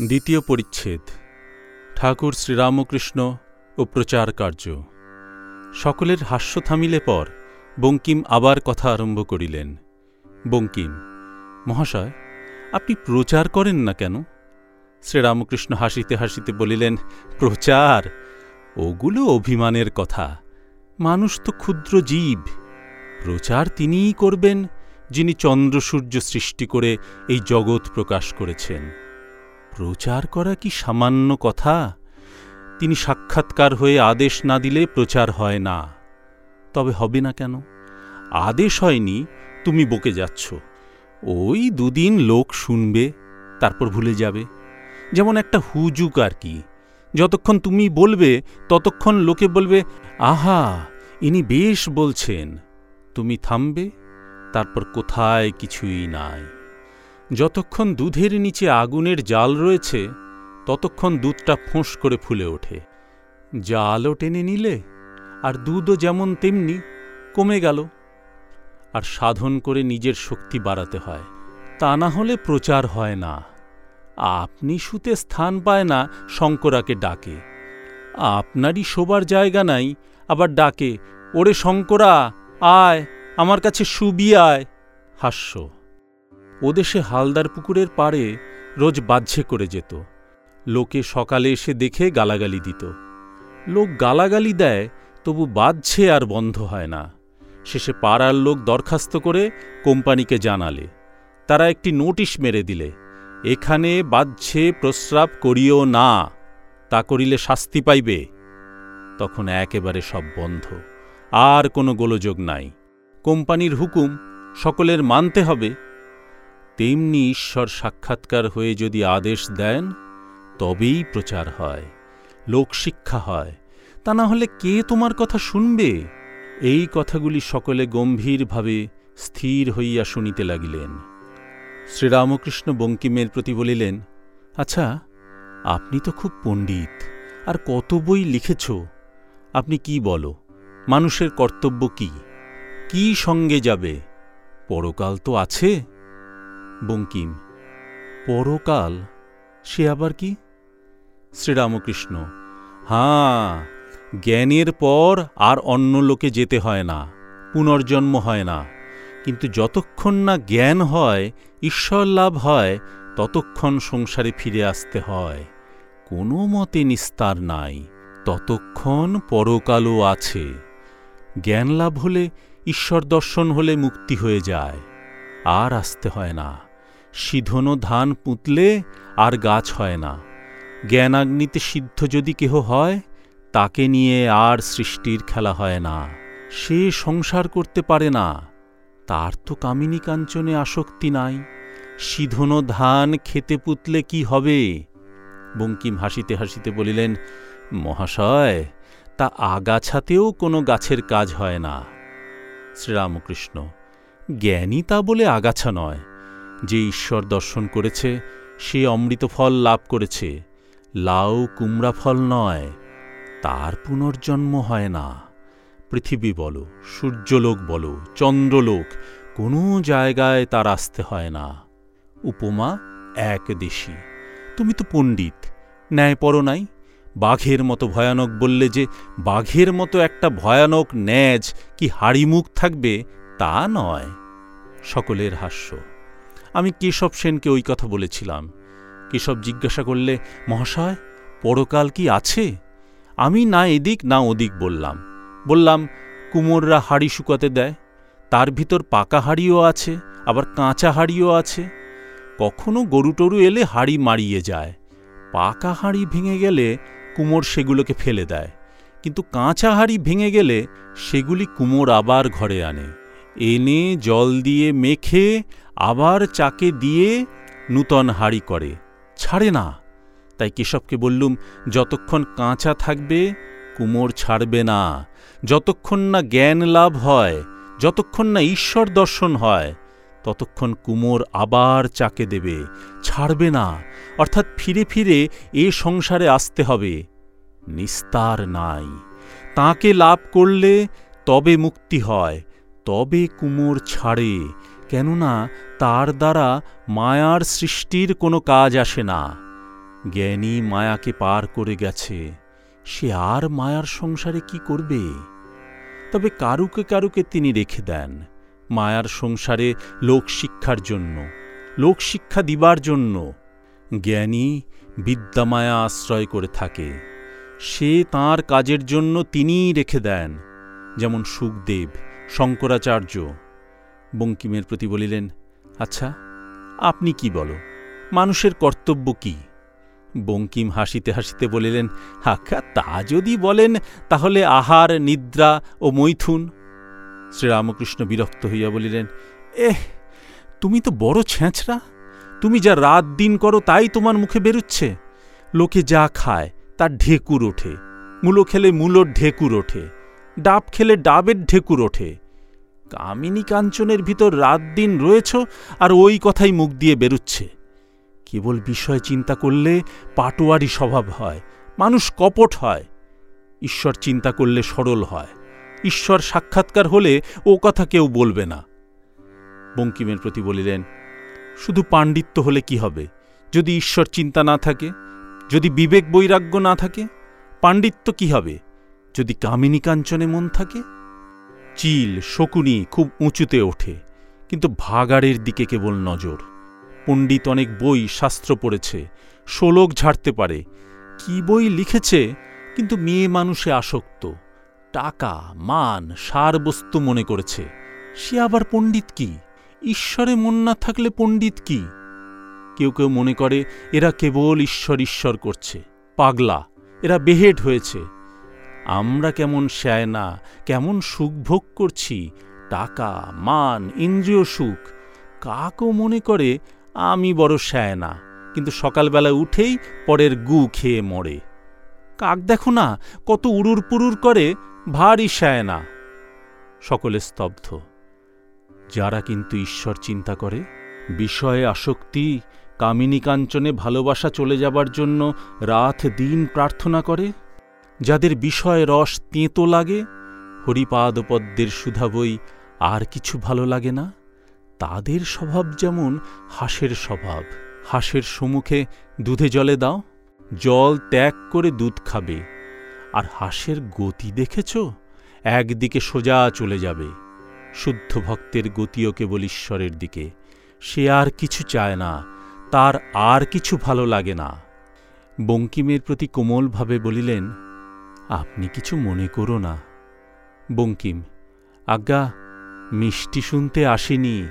দ্বিতীয় পরিচ্ছেদ, ঠাকুর শ্রীরামকৃষ্ণ ও প্রচার কার্য। সকলের হাস্য থামিলে পর বঙ্কিম আবার কথা আরম্ভ করিলেন। বঙ্কিম, মহাশয়, আপনি প্রচার করেন না কেন? শ্রীরামকৃষ্ণ হাসিতে হাসিতে বলিলেন, প্রচার? ওগুলো অভিমানের কথা। মানুষ তো ক্ষুদ্র জীব। প্রচার তিনিই করবেন যিনি চন্দ্র সূর্য সৃষ্টি করে এই জগৎ প্রকাশ করেছেন। প্রচার করা কি সামান্য কথা? তিনি সাক্ষাৎকার হয়ে আদেশ না দিলে প্রচার হয় না। তবে হবে না কেন? আদেশ হয়নি, তুমি বকে যাচ্ছ। ওই দুদিন লোক শুনবে, তারপর ভুলে যাবে। যেমন একটা হুজুক আর কি। যতক্ষণ তুমি বলবে, ততক্ষণ লোকে বলবে, আহা, ইনি বেশ বলছেন। তুমি থামবে, তারপর কোথায় কিছুই নাই। যতক্ষণ দুধের নিচে আগুনের জাল রয়েছে, ততক্ষণ দুধটা ফোঁস করে ফুলে ওঠে। জালও টেনে নিলে, আর দুধও যেমন তেমনি কমে গেল। আর সাধন করে নিজের শক্তি বাড়াতে হয়। তা না হলে প্রচার হয় না। আপনি শুতে স্থান পায় না শঙ্করাকে ডাকে। আপনারই শোবার জায়গা নাই, আবার ডাকে, ওরে শঙ্করা, আয়, আমার কাছে সুবি আয়। হাস্য। ওদেশে হালদার পুকুরের পাড়ে রোজ বাহ্যে করে যেত। লোকে সকালে এসে দেখে গালাগালি দিত। লোক গালাগালি দেয়, তবু বাহ্যে আর বন্ধ হয় না। শেষে পাড়ার লোক দরখাস্ত করে কোম্পানিকে জানালে। তারা একটি নোটিশ মেরে দিলে, এখানে বাহ্যে প্রস্রাব করিও না, তা করিলে শাস্তি পাইবে। তখন একেবারে সব বন্ধ, আর কোনো গোলযোগ নাই। কোম্পানির হুকুম, সকলের মানতে হবে তেমনি ঈশ্বর সাক্ষাৎকার হয়ে যদি আদেশ দেন, তবেই প্রচার হয় লোকশিক্ষা হয়। তা না হলে কে তোমার কথা শুনবে? এই কথাগুলি সকলে গম্ভীরভাবে স্থির হইয়া শুনিতে লাগিলেন। শ্রীরামকৃষ্ণ বঙ্কিমের প্রতি বলিলেন আচ্ছা আপনি তো খুব পণ্ডিত, আর কত বই লিখেছ? আপনি কি বলো, মানুষের কর্তব্য কি? কি সঙ্গে যাবে? পরকাল তো আছে। বঙ্কিম। পরকাল? সে আবার কি? শ্রীরামকৃষ্ণ। হাঁ, জ্ঞানের পর আর অন্য লোকে যেতে হয় না, পুনর্জন্ম হয় না। কিন্তু যতক্ষণ না জ্ঞান হয়, ঈশ্বর লাভ হয়, ততক্ষণ সংসারে ফিরে আসতে হয়। কোনো মতে নিস্তার নাই, ততক্ষণ পরকালও আছে। জ্ঞান লাভ হলে ঈশ্বর দর্শন হলে মুক্তি হয়ে যায়, আর আসতে হয় না। সিধনো ধান পুঁতলে আর গাছ হয় না। জ্ঞানাগ্নিতে সিদ্ধ যদি কেহ হয়, তাকে নিয়ে আর সৃষ্টির খেলা হয় না। সে সংসার করতে পারে না। তার তো কামিনী কাঞ্চনে আসক্তি নাই। সিধনো ধান খেতে পুতলে কি হবে? বঙ্কিম হাসিতে হাসিতে বলিলেন, মহাশয়, তা আগাছাতেও কোনো গাছের কাজ হয় না। শ্রীরামকৃষ্ণ, জ্ঞানী তা বলে আগাছা নয়। যে ঈশ্বর দর্শন করেছে, সে অমৃত ফল লাভ করেছে। লাউ কুমড়া ফল নয়, তার পুনর্জন্ম হয় না। পৃথিবী বলো, সূর্যলোক বলো, চন্দ্রলোক, কোনো জায়গায় তার আসতে হয় না। উপমা, এক দেশি। তুমি তো পণ্ডিত, ন্যায় পর নাই। বাঘের মতো ভয়ানক বললে যে, বাঘের মতো একটা ভয়ানক ন্যাজ কি হাড়িমুখ থাকবে তা নয়। সকলের হাস্য। আমি কেশব সেনকে ওই কথা বলেছিলাম। কেশব জিজ্ঞাসা করলে, মহাশয়, পরকাল কি আছে? আমি না এদিক, না ওদিক বললাম। বললাম, কুমোররা হাড়ি শুকাতে দেয়, তার ভিতর পাকা হাড়িও আছে, আবার কাঁচা হাড়িও আছে। কখনো গরু টরু এলে হাড়ি মারিয়ে যায়। পাকা হাড়ি ভেঙে গেলে কুমোর সেগুলোকে ফেলে দেয়। কিন্তু কাঁচা হাড়ি ভেঙে গেলে সেগুলি কুমোর আবার ঘরে আনে। এনে জল দিয়ে মেখে আবার চাকে দিয়ে নূতন হাড়ি করে। ছাড়ে না। তাই কেশবকে বললুম, যতক্ষণ কাঁচা থাকবে, কুমোর ছাড়বে না। যতক্ষণ না জ্ঞান লাভ হয়, যতক্ষণ না ঈশ্বর দর্শন হয়, ততক্ষণ কুমোর আবার চাকে দেবে। ছাড়বে না। অর্থাৎ ফিরে ফিরে এ সংসারে আসতে হবে। নিস্তার নাই। তাকে লাভ করলে তবে মুক্তি হয়। তবে কুমোর ছাড়ে, কেননা তার দ্বারা মায়ার সৃষ্টির কোনো কাজ আসে না। জ্ঞানী মায়াকে পার করে গেছে। সে আর মায়ার সংসারে কি করবে? তবে কারুকে কারুকে তিনি রেখে দেন, মায়ার সংসারে লোকশিক্ষার জন্য লোকশিক্ষা দিবার জন্য। জ্ঞানী বিদ্যামায়া আশ্রয় করে থাকে। সে তার কাজের জন্য তিনিই রেখে দেন, যেমন সুখদেব শঙ্করাচার্য বঙ্কিমের প্রতি বলিলেন আচ্ছা আপনি কি বলো? মানুষের কর্তব্য কি? বঙ্কিম হাসিতে হাসিতে বলিলেন, আজ্ঞা, তা যদি বলেন, তাহলে আহার, নিদ্রা ও মৈথুন শ্রীরামকৃষ্ণ বিরক্ত হইয়া বলিলেন, এহ, তুমি তো বড় ছেঁচড়া তুমি যা রাত দিন করো, তাই তোমার মুখে বেরুচ্ছে। লোকে যা খায়, তার ঢেকুর ওঠে। মূলো খেলে মূলোর ঢেকুর ওঠে। ডাব খেলে ডাবের ঢেকুর ওঠে। কামিনী কাঞ্চনের ভিতর রাত দিন রয়েছ আর ওই কথাই মুখ দিয়ে বেরুচ্ছে। কেবল বিষয় চিন্তা করলে পাটোয়ারি স্বভাব হয়, মানুষ কপট হয়। ঈশ্বর চিন্তা করলে সরল হয়। ঈশ্বর সাক্ষাৎকার হলে ও কথা কেউ বলবে না। বঙ্কিমের প্রতি বলিলেন, শুধু পাণ্ডিত্য হলে কি হবে? যদি ঈশ্বর চিন্তা না থাকে, যদি বিবেক বৈরাগ্য না থাকে, পাণ্ডিত্য কি হবে? যদি কামিনী কাঞ্চনে মন থাকে, চিল শকুনি খুব উঁচুতে ওঠে, কিন্তু ভাগাড়ের দিকে কেবল নজর। পণ্ডিত অনেক বই শাস্ত্র পড়েছে, শোলক ঝাড়তে পারে। কি বই লিখেছে, কিন্তু মেয়ে মানুষে আসক্ত। টাকা, মান, সার বস্তু মনে করেছে। সে আবার পণ্ডিত কি? ঈশ্বরে মন না থাকলে পণ্ডিত কি? কেউ কেউ মনে করে, এরা কেবল ঈশ্বর ঈশ্বর করছে। পাগলা, এরা বেহেড হয়েছে। আমরা কেমন না কেমন সুখ ভোগ করছি, টাকা, মান, ইন্দ্রিয় সুখ কাকও মনে করে আমি বড় না কিন্তু সকালবেলা উঠেই পরের গু খেয়ে মরে। কাক দেখো না, কত উড়ুর পুরুর করে, ভারী না সকলে স্তব্ধ। যারা কিন্তু ঈশ্বর চিন্তা করে, বিষয়ে আসক্তি, কামিনী কাঞ্চনে ভালোবাসা চলে যাবার জন্য রাত দিন প্রার্থনা করে যাদের বিষয় রস তেঁতো লাগে, হরিপাদপদ্মের সুধা বই আর কিছু ভালো লাগে না? তাদের স্বভাব যেমন হাঁসের স্বভাব। হাঁসের সম্মুখে দুধে জলে দাও, জল ত্যাগ করে দুধ খাবে। আর হাঁসের গতি দেখেছ? একদিকে সোজা চলে যাবে। শুদ্ধ ভক্তের গতিও কেবল ঈশ্বরের দিকে। সে আর কিছু চায় না, তার আর কিছু ভালো লাগে না। বঙ্কিমের প্রতি কোমলভাবে বলিলেন আপনি কিছু মনে করো না। বঙ্কিম আজ্ঞা মিষ্টি শুনতে আসিনি।